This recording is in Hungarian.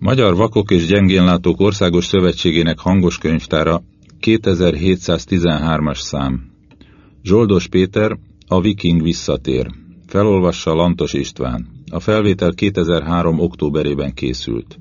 Magyar Vakok és Gyengénlátók Országos Szövetségének hangos könyvtára 2713-as szám. Zsoldos Péter, a Viking visszatér. Felolvassa Lantos István. A felvétel 2003. októberében készült.